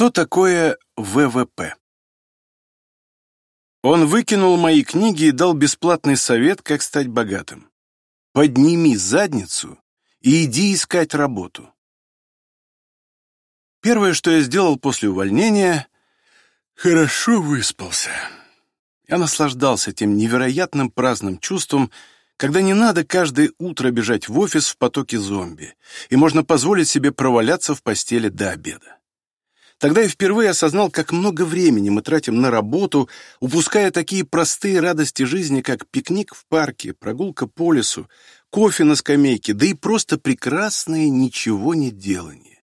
Что такое ВВП? Он выкинул мои книги и дал бесплатный совет, как стать богатым. Подними задницу и иди искать работу. Первое, что я сделал после увольнения, хорошо выспался. Я наслаждался тем невероятным праздным чувством, когда не надо каждое утро бежать в офис в потоке зомби, и можно позволить себе проваляться в постели до обеда. Тогда я впервые осознал, как много времени мы тратим на работу, упуская такие простые радости жизни, как пикник в парке, прогулка по лесу, кофе на скамейке, да и просто прекрасное ничего не делание.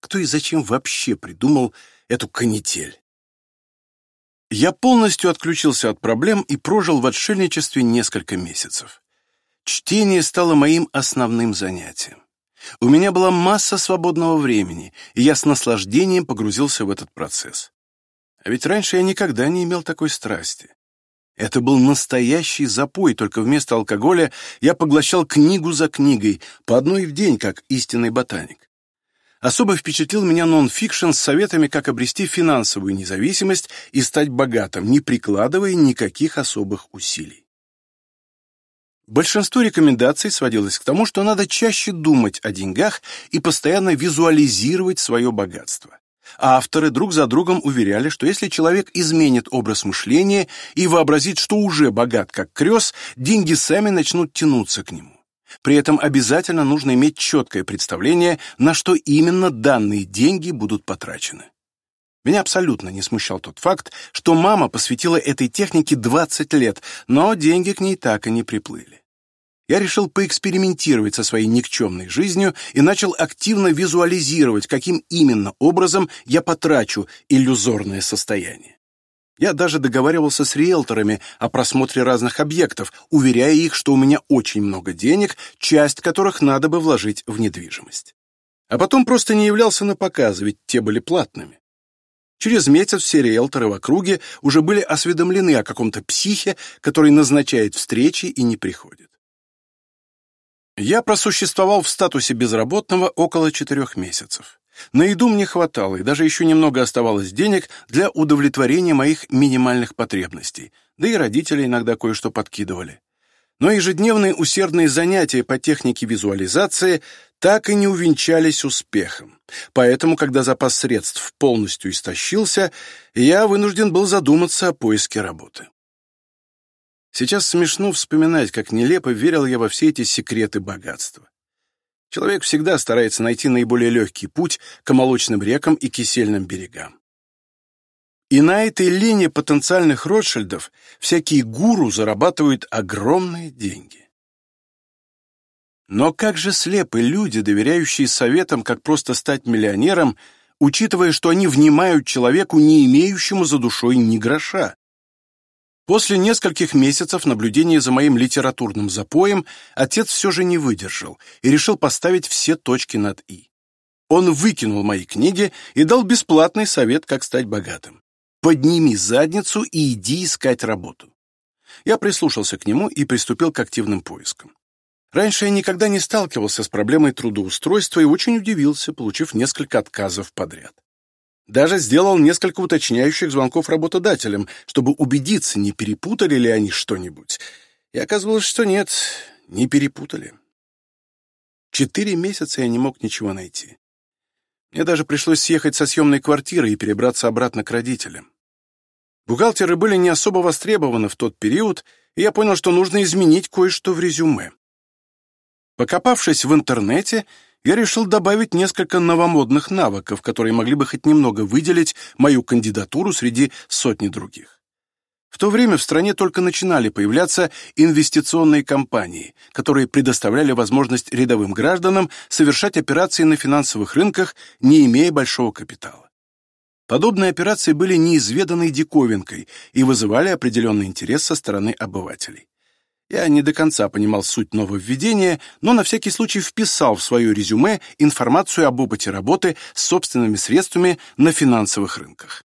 Кто и зачем вообще придумал эту канитель? Я полностью отключился от проблем и прожил в отшельничестве несколько месяцев. Чтение стало моим основным занятием. У меня была масса свободного времени, и я с наслаждением погрузился в этот процесс. А ведь раньше я никогда не имел такой страсти. Это был настоящий запой, только вместо алкоголя я поглощал книгу за книгой, по одной в день, как истинный ботаник. Особо впечатлил меня нон-фикшн с советами, как обрести финансовую независимость и стать богатым, не прикладывая никаких особых усилий. Большинство рекомендаций сводилось к тому, что надо чаще думать о деньгах и постоянно визуализировать свое богатство. А авторы друг за другом уверяли, что если человек изменит образ мышления и вообразит, что уже богат как крёс, деньги сами начнут тянуться к нему. При этом обязательно нужно иметь четкое представление, на что именно данные деньги будут потрачены. Меня абсолютно не смущал тот факт, что мама посвятила этой технике 20 лет, но деньги к ней так и не приплыли я решил поэкспериментировать со своей никчемной жизнью и начал активно визуализировать, каким именно образом я потрачу иллюзорное состояние. Я даже договаривался с риэлторами о просмотре разных объектов, уверяя их, что у меня очень много денег, часть которых надо бы вложить в недвижимость. А потом просто не являлся на показы, ведь те были платными. Через месяц все риэлторы в округе уже были осведомлены о каком-то психе, который назначает встречи и не приходит. Я просуществовал в статусе безработного около четырех месяцев. На еду мне хватало, и даже еще немного оставалось денег для удовлетворения моих минимальных потребностей, да и родители иногда кое-что подкидывали. Но ежедневные усердные занятия по технике визуализации так и не увенчались успехом. Поэтому, когда запас средств полностью истощился, я вынужден был задуматься о поиске работы. Сейчас смешно вспоминать, как нелепо верил я во все эти секреты богатства. Человек всегда старается найти наиболее легкий путь к молочным рекам и кисельным берегам. И на этой линии потенциальных Ротшильдов всякие гуру зарабатывают огромные деньги. Но как же слепы люди, доверяющие советам, как просто стать миллионером, учитывая, что они внимают человеку, не имеющему за душой ни гроша? После нескольких месяцев наблюдения за моим литературным запоем отец все же не выдержал и решил поставить все точки над «и». Он выкинул мои книги и дал бесплатный совет, как стать богатым. «Подними задницу и иди искать работу». Я прислушался к нему и приступил к активным поискам. Раньше я никогда не сталкивался с проблемой трудоустройства и очень удивился, получив несколько отказов подряд. Даже сделал несколько уточняющих звонков работодателям, чтобы убедиться, не перепутали ли они что-нибудь. И оказывалось, что нет, не перепутали. Четыре месяца я не мог ничего найти. Мне даже пришлось съехать со съемной квартиры и перебраться обратно к родителям. Бухгалтеры были не особо востребованы в тот период, и я понял, что нужно изменить кое-что в резюме. Покопавшись в интернете, я решил добавить несколько новомодных навыков, которые могли бы хоть немного выделить мою кандидатуру среди сотни других. В то время в стране только начинали появляться инвестиционные компании, которые предоставляли возможность рядовым гражданам совершать операции на финансовых рынках, не имея большого капитала. Подобные операции были неизведанной диковинкой и вызывали определенный интерес со стороны обывателей. Я не до конца понимал суть нововведения, но на всякий случай вписал в свое резюме информацию об опыте работы с собственными средствами на финансовых рынках.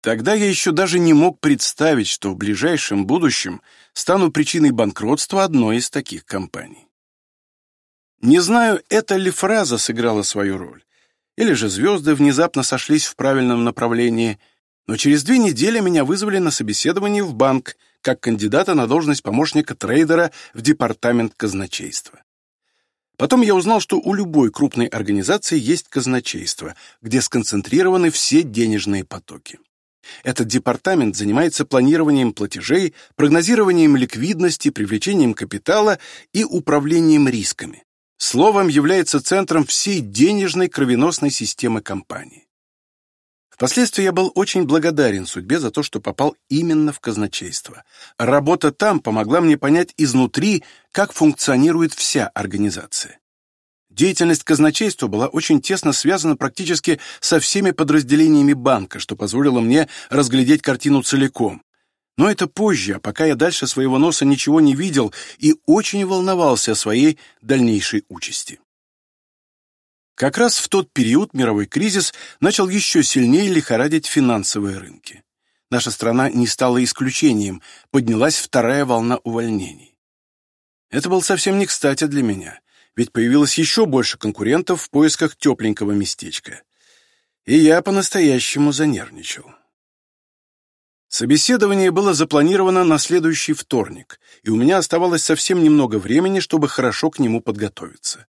Тогда я еще даже не мог представить, что в ближайшем будущем стану причиной банкротства одной из таких компаний. Не знаю, эта ли фраза сыграла свою роль, или же звезды внезапно сошлись в правильном направлении, но через две недели меня вызвали на собеседование в банк как кандидата на должность помощника трейдера в департамент казначейства. Потом я узнал, что у любой крупной организации есть казначейство, где сконцентрированы все денежные потоки. Этот департамент занимается планированием платежей, прогнозированием ликвидности, привлечением капитала и управлением рисками. Словом, является центром всей денежной кровеносной системы компании. Впоследствии я был очень благодарен судьбе за то, что попал именно в казначейство. Работа там помогла мне понять изнутри, как функционирует вся организация. Деятельность казначейства была очень тесно связана практически со всеми подразделениями банка, что позволило мне разглядеть картину целиком. Но это позже, а пока я дальше своего носа ничего не видел и очень волновался о своей дальнейшей участи. Как раз в тот период мировой кризис начал еще сильнее лихорадить финансовые рынки. Наша страна не стала исключением, поднялась вторая волна увольнений. Это был совсем не кстати для меня — ведь появилось еще больше конкурентов в поисках тепленького местечка. И я по-настоящему занервничал. Собеседование было запланировано на следующий вторник, и у меня оставалось совсем немного времени, чтобы хорошо к нему подготовиться.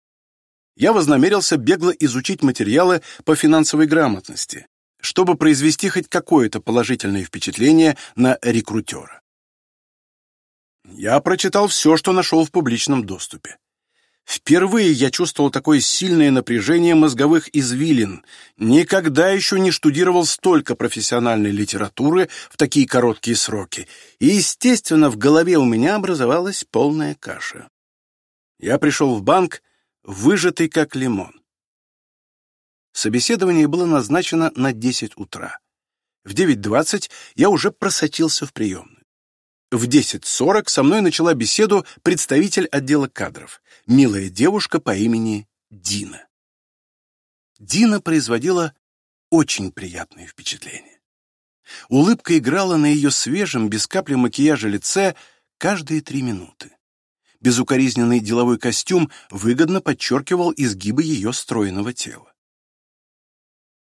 Я вознамерился бегло изучить материалы по финансовой грамотности, чтобы произвести хоть какое-то положительное впечатление на рекрутера. Я прочитал все, что нашел в публичном доступе. Впервые я чувствовал такое сильное напряжение мозговых извилин. Никогда еще не штудировал столько профессиональной литературы в такие короткие сроки. И, естественно, в голове у меня образовалась полная каша. Я пришел в банк, выжатый как лимон. Собеседование было назначено на 10 утра. В 9.20 я уже просочился в приемную. В 10.40 со мной начала беседу представитель отдела кадров, милая девушка по имени Дина. Дина производила очень приятное впечатление. Улыбка играла на ее свежем, без капли макияжа лице каждые три минуты. Безукоризненный деловой костюм выгодно подчеркивал изгибы ее стройного тела.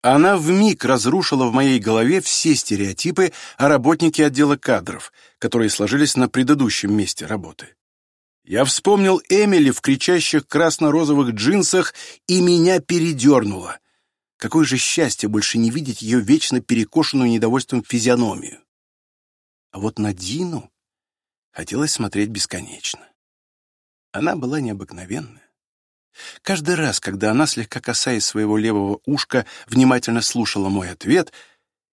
Она вмиг разрушила в моей голове все стереотипы о работнике отдела кадров, которые сложились на предыдущем месте работы. Я вспомнил Эмили в кричащих красно-розовых джинсах, и меня передернуло. Какое же счастье больше не видеть ее вечно перекошенную недовольством физиономию. А вот на Дину хотелось смотреть бесконечно. Она была необыкновенная. Каждый раз, когда она, слегка касаясь своего левого ушка, внимательно слушала мой ответ,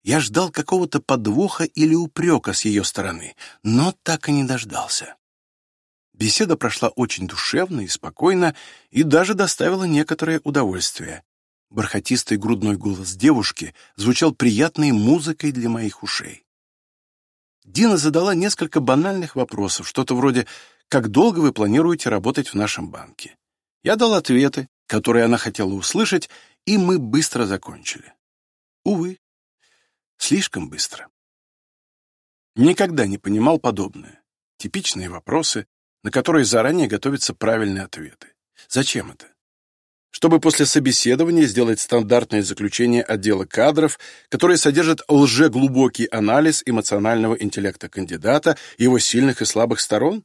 я ждал какого-то подвоха или упрека с ее стороны, но так и не дождался. Беседа прошла очень душевно и спокойно и даже доставила некоторое удовольствие. Бархатистый грудной голос девушки звучал приятной музыкой для моих ушей. Дина задала несколько банальных вопросов, что-то вроде «Как долго вы планируете работать в нашем банке?» Я дал ответы, которые она хотела услышать, и мы быстро закончили. Увы, слишком быстро. Никогда не понимал подобное. Типичные вопросы, на которые заранее готовятся правильные ответы. Зачем это? Чтобы после собеседования сделать стандартное заключение отдела кадров, которое содержит лжеглубокий анализ эмоционального интеллекта кандидата, его сильных и слабых сторон?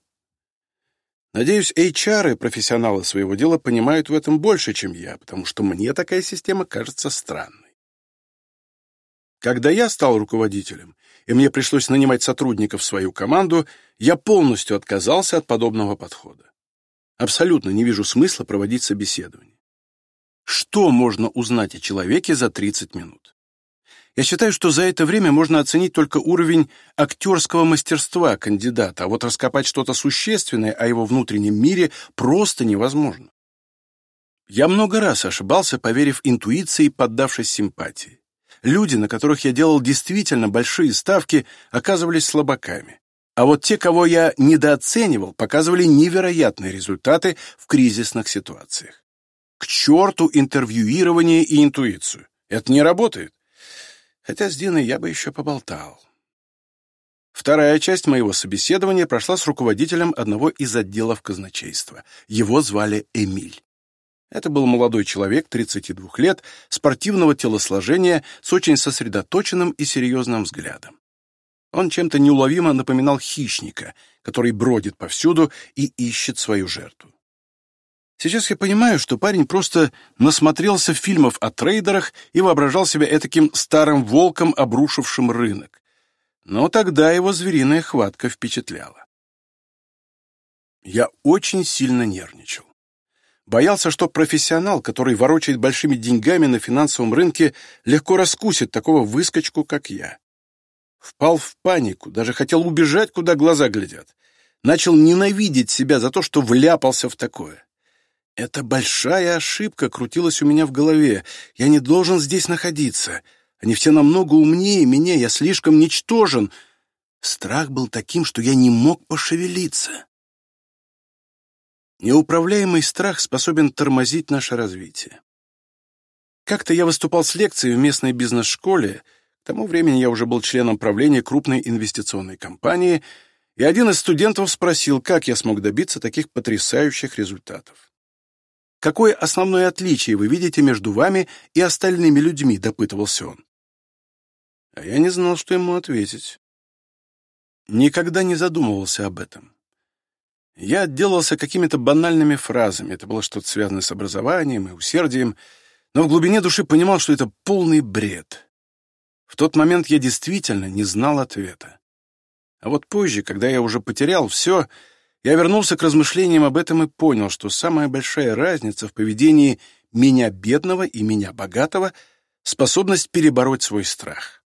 Надеюсь, HR и профессионалы своего дела понимают в этом больше, чем я, потому что мне такая система кажется странной. Когда я стал руководителем, и мне пришлось нанимать сотрудников в свою команду, я полностью отказался от подобного подхода. Абсолютно не вижу смысла проводить собеседование. Что можно узнать о человеке за 30 минут? Я считаю, что за это время можно оценить только уровень актерского мастерства кандидата, а вот раскопать что-то существенное о его внутреннем мире просто невозможно. Я много раз ошибался, поверив интуиции и поддавшись симпатии. Люди, на которых я делал действительно большие ставки, оказывались слабаками. А вот те, кого я недооценивал, показывали невероятные результаты в кризисных ситуациях. К черту интервьюирование и интуицию. Это не работает хотя с Диной я бы еще поболтал. Вторая часть моего собеседования прошла с руководителем одного из отделов казначейства. Его звали Эмиль. Это был молодой человек, 32 лет, спортивного телосложения, с очень сосредоточенным и серьезным взглядом. Он чем-то неуловимо напоминал хищника, который бродит повсюду и ищет свою жертву. Сейчас я понимаю, что парень просто насмотрелся фильмов о трейдерах и воображал себя этаким старым волком, обрушившим рынок. Но тогда его звериная хватка впечатляла. Я очень сильно нервничал. Боялся, что профессионал, который ворочает большими деньгами на финансовом рынке, легко раскусит такого выскочку, как я. Впал в панику, даже хотел убежать, куда глаза глядят. Начал ненавидеть себя за то, что вляпался в такое. Это большая ошибка крутилась у меня в голове. Я не должен здесь находиться. Они все намного умнее меня, я слишком ничтожен. Страх был таким, что я не мог пошевелиться. Неуправляемый страх способен тормозить наше развитие. Как-то я выступал с лекцией в местной бизнес-школе, к тому времени я уже был членом правления крупной инвестиционной компании, и один из студентов спросил, как я смог добиться таких потрясающих результатов. Какое основное отличие вы видите между вами и остальными людьми?» — допытывался он. А я не знал, что ему ответить. Никогда не задумывался об этом. Я отделался какими-то банальными фразами, это было что-то связанное с образованием и усердием, но в глубине души понимал, что это полный бред. В тот момент я действительно не знал ответа. А вот позже, когда я уже потерял все, я вернулся к размышлениям об этом и понял, что самая большая разница в поведении меня бедного и меня богатого — способность перебороть свой страх.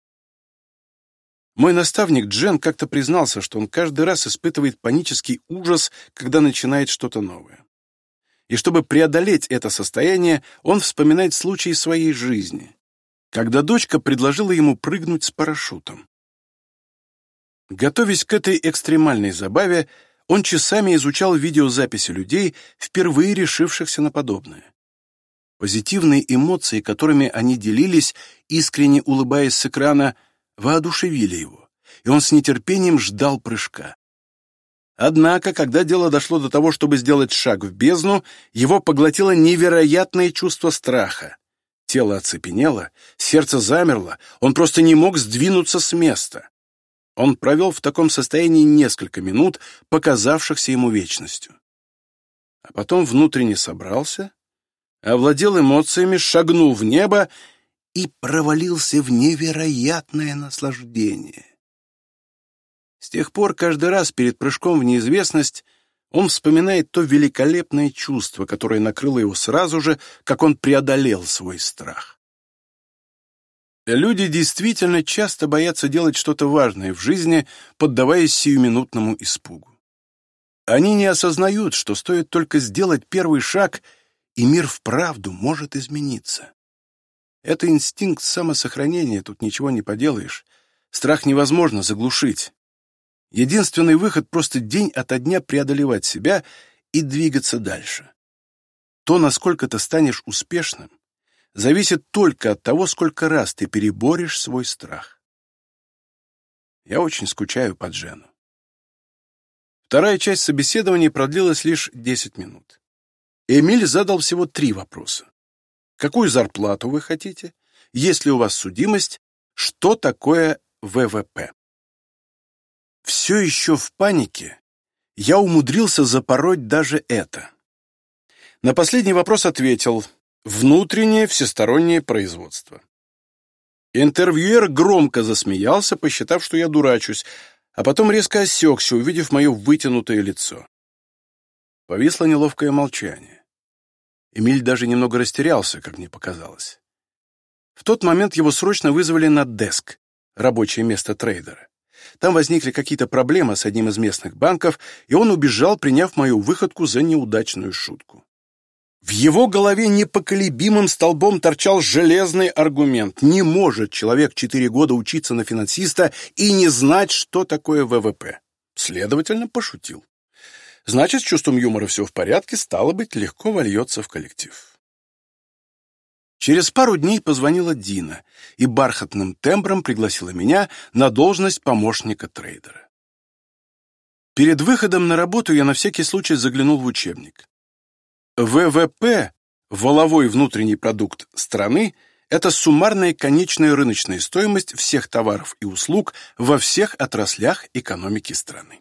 Мой наставник Джен как-то признался, что он каждый раз испытывает панический ужас, когда начинает что-то новое. И чтобы преодолеть это состояние, он вспоминает случаи своей жизни, когда дочка предложила ему прыгнуть с парашютом. Готовясь к этой экстремальной забаве, он часами изучал видеозаписи людей, впервые решившихся на подобное. Позитивные эмоции, которыми они делились, искренне улыбаясь с экрана, воодушевили его, и он с нетерпением ждал прыжка. Однако, когда дело дошло до того, чтобы сделать шаг в бездну, его поглотило невероятное чувство страха. Тело оцепенело, сердце замерло, он просто не мог сдвинуться с места. Он провел в таком состоянии несколько минут, показавшихся ему вечностью. А потом внутренне собрался, овладел эмоциями, шагнул в небо и провалился в невероятное наслаждение. С тех пор каждый раз перед прыжком в неизвестность он вспоминает то великолепное чувство, которое накрыло его сразу же, как он преодолел свой страх. Люди действительно часто боятся делать что-то важное в жизни, поддаваясь сиюминутному испугу. Они не осознают, что стоит только сделать первый шаг, и мир вправду может измениться. Это инстинкт самосохранения, тут ничего не поделаешь. Страх невозможно заглушить. Единственный выход — просто день ото дня преодолевать себя и двигаться дальше. То, насколько ты станешь успешным, зависит только от того, сколько раз ты переборешь свой страх. Я очень скучаю по Джену. Вторая часть собеседования продлилась лишь 10 минут. Эмиль задал всего три вопроса. Какую зарплату вы хотите? Есть ли у вас судимость? Что такое ВВП? Все еще в панике я умудрился запороть даже это. На последний вопрос ответил Внутреннее всестороннее производство. Интервьюер громко засмеялся, посчитав, что я дурачусь, а потом резко осекся, увидев мое вытянутое лицо. Повисло неловкое молчание. Эмиль даже немного растерялся, как мне показалось. В тот момент его срочно вызвали на деск, рабочее место трейдера. Там возникли какие-то проблемы с одним из местных банков, и он убежал, приняв мою выходку за неудачную шутку. В его голове непоколебимым столбом торчал железный аргумент. Не может человек четыре года учиться на финансиста и не знать, что такое ВВП. Следовательно, пошутил. Значит, с чувством юмора все в порядке, стало быть, легко вольется в коллектив. Через пару дней позвонила Дина и бархатным тембром пригласила меня на должность помощника трейдера. Перед выходом на работу я на всякий случай заглянул в учебник. ВВП Воловой внутренний продукт страны – это суммарная конечная рыночная стоимость всех товаров и услуг во всех отраслях экономики страны.